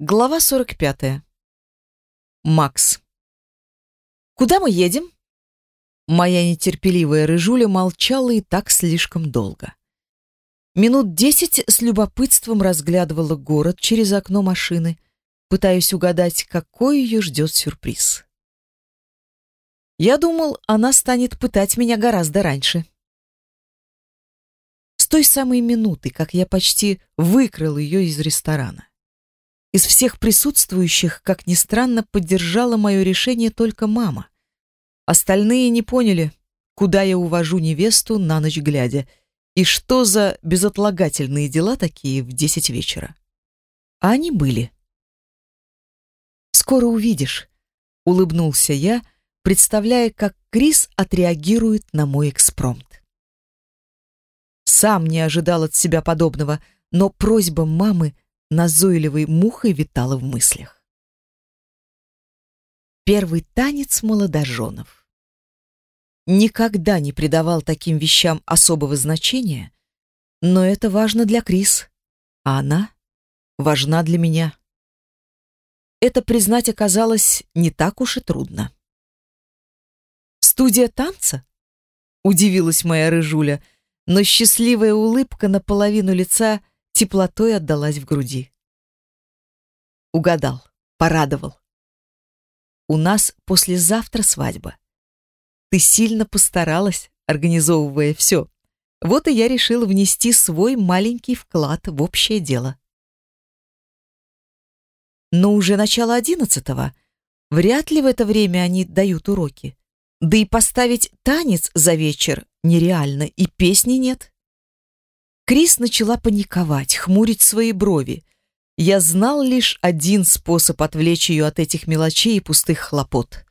Глава 45. Макс. «Куда мы едем?» Моя нетерпеливая рыжуля молчала и так слишком долго. Минут десять с любопытством разглядывала город через окно машины, пытаясь угадать, какой ее ждет сюрприз. Я думал, она станет пытать меня гораздо раньше. С той самой минуты, как я почти выкрал ее из ресторана. Из всех присутствующих, как ни странно, поддержала мое решение только мама. Остальные не поняли, куда я увожу невесту на ночь глядя, и что за безотлагательные дела такие в десять вечера. А они были. «Скоро увидишь», — улыбнулся я, представляя, как Крис отреагирует на мой экспромт. Сам не ожидал от себя подобного, но просьба мамы назойливой мухой витала в мыслях. Первый танец молодоженов. Никогда не придавал таким вещам особого значения, но это важно для Крис, а она важна для меня. Это признать оказалось не так уж и трудно. «Студия танца?» — удивилась моя рыжуля, но счастливая улыбка наполовину лица — теплотой отдалась в груди. Угадал, порадовал. У нас послезавтра свадьба. Ты сильно постаралась, организовывая все. Вот и я решил внести свой маленький вклад в общее дело. Но уже начало одиннадцатого. Вряд ли в это время они дают уроки. Да и поставить танец за вечер нереально, и песни нет. Крис начала паниковать, хмурить свои брови. Я знал лишь один способ отвлечь ее от этих мелочей и пустых хлопот.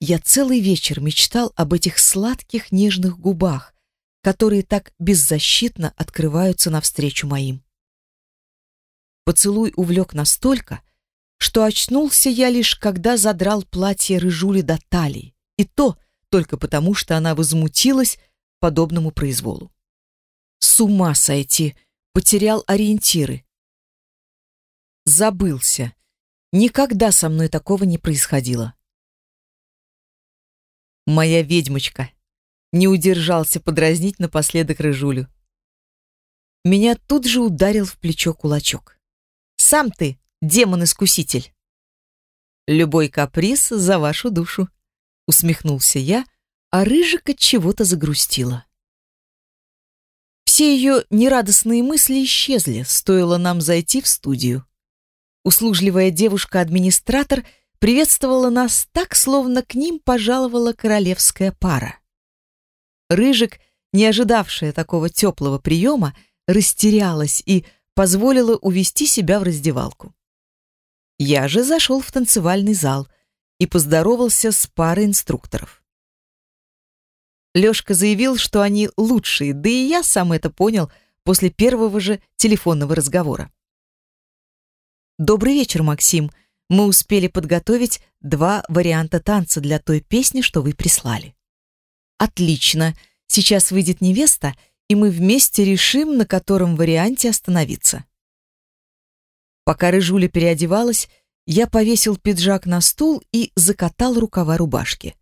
Я целый вечер мечтал об этих сладких нежных губах, которые так беззащитно открываются навстречу моим. Поцелуй увлек настолько, что очнулся я лишь, когда задрал платье рыжули до талии, и то только потому, что она возмутилась подобному произволу. С ума сойти. Потерял ориентиры. Забылся. Никогда со мной такого не происходило. Моя ведьмочка. Не удержался подразнить напоследок рыжулю. Меня тут же ударил в плечо кулачок. Сам ты, демон-искуситель. Любой каприз за вашу душу, усмехнулся я, а рыжика чего-то загрустила. Все ее нерадостные мысли исчезли, стоило нам зайти в студию. Услужливая девушка-администратор приветствовала нас так, словно к ним пожаловала королевская пара. Рыжик, не ожидавшая такого теплого приема, растерялась и позволила увести себя в раздевалку. Я же зашел в танцевальный зал и поздоровался с парой инструкторов. Лёшка заявил, что они лучшие, да и я сам это понял после первого же телефонного разговора. «Добрый вечер, Максим. Мы успели подготовить два варианта танца для той песни, что вы прислали». «Отлично. Сейчас выйдет невеста, и мы вместе решим, на котором варианте остановиться». Пока Рыжуля переодевалась, я повесил пиджак на стул и закатал рукава рубашки.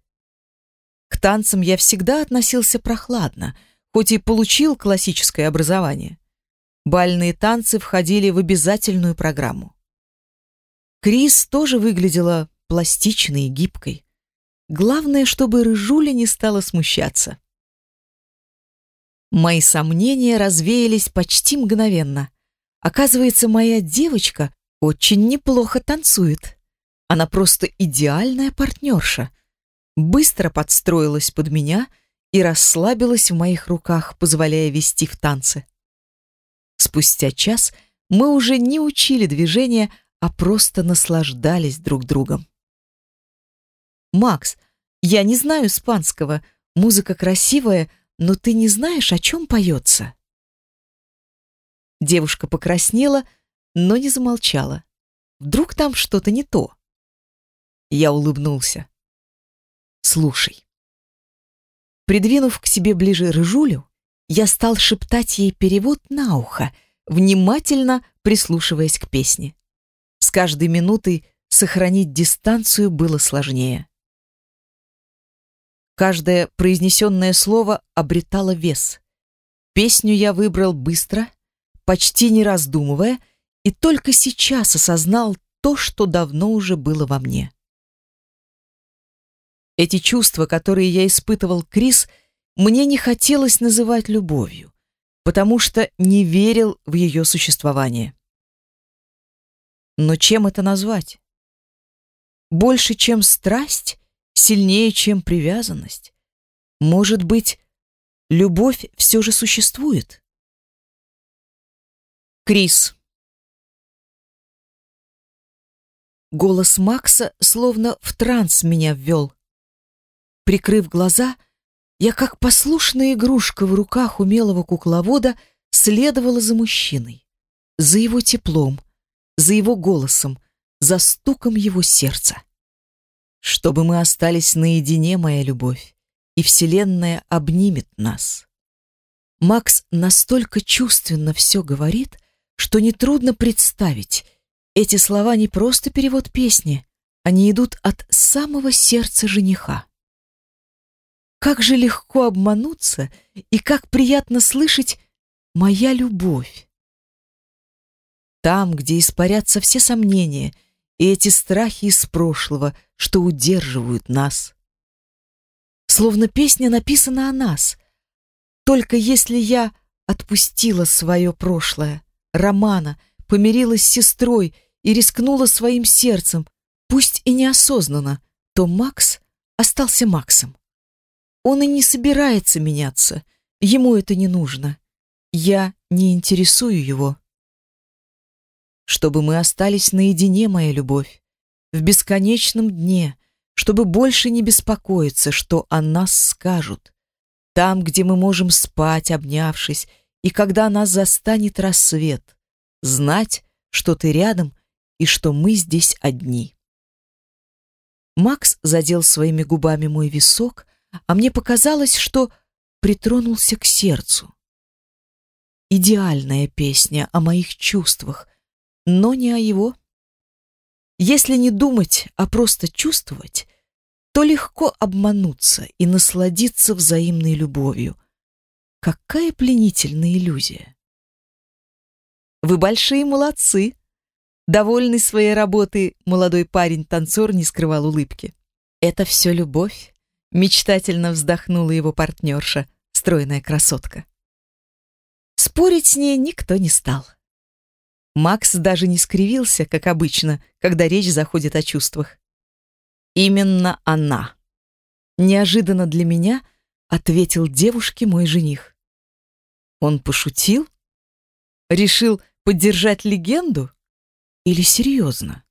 К танцам я всегда относился прохладно, хоть и получил классическое образование. Бальные танцы входили в обязательную программу. Крис тоже выглядела пластичной и гибкой. Главное, чтобы Рыжуля не стала смущаться. Мои сомнения развеялись почти мгновенно. Оказывается, моя девочка очень неплохо танцует. Она просто идеальная партнерша — быстро подстроилась под меня и расслабилась в моих руках, позволяя вести в танцы. Спустя час мы уже не учили движения, а просто наслаждались друг другом. «Макс, я не знаю испанского, музыка красивая, но ты не знаешь, о чем поется?» Девушка покраснела, но не замолчала. Вдруг там что-то не то? Я улыбнулся. Слушай. Придвинув к себе ближе рыжулю, я стал шептать ей перевод на ухо, внимательно прислушиваясь к песне. Каждой минутой сохранить дистанцию было сложнее. Каждое произнесенное слово обретало вес. Песню я выбрал быстро, почти не раздумывая, и только сейчас осознал то, что давно уже было во мне. Эти чувства, которые я испытывал Крис, мне не хотелось называть любовью, потому что не верил в ее существование. Но чем это назвать? Больше, чем страсть, сильнее, чем привязанность. Может быть, любовь все же существует? Крис. Голос Макса словно в транс меня ввел. Прикрыв глаза, я как послушная игрушка в руках умелого кукловода следовала за мужчиной, за его теплом, за его голосом, за стуком его сердца. Чтобы мы остались наедине, моя любовь, и Вселенная обнимет нас. Макс настолько чувственно все говорит, что нетрудно представить, эти слова не просто перевод песни, они идут от самого сердца жениха. Как же легко обмануться и как приятно слышать «моя любовь». Там, где испарятся все сомнения и эти страхи из прошлого, что удерживают нас. Словно песня написана о нас. Только если я отпустила свое прошлое, Романа, помирилась с сестрой и рискнула своим сердцем, пусть и неосознанно, то Макс остался Максом. Он и не собирается меняться. Ему это не нужно. Я не интересую его. Чтобы мы остались наедине, моя любовь, в бесконечном дне, чтобы больше не беспокоиться, что о нас скажут. Там, где мы можем спать, обнявшись, и когда нас застанет рассвет, знать, что ты рядом и что мы здесь одни. Макс задел своими губами мой висок, а мне показалось, что притронулся к сердцу. Идеальная песня о моих чувствах, но не о его. Если не думать, а просто чувствовать, то легко обмануться и насладиться взаимной любовью. Какая пленительная иллюзия! Вы большие молодцы! Довольный своей работой, молодой парень-танцор не скрывал улыбки. Это все любовь? Мечтательно вздохнула его партнерша, стройная красотка. Спорить с ней никто не стал. Макс даже не скривился, как обычно, когда речь заходит о чувствах. Именно она. Неожиданно для меня ответил девушке мой жених. Он пошутил? Решил поддержать легенду? Или серьезно?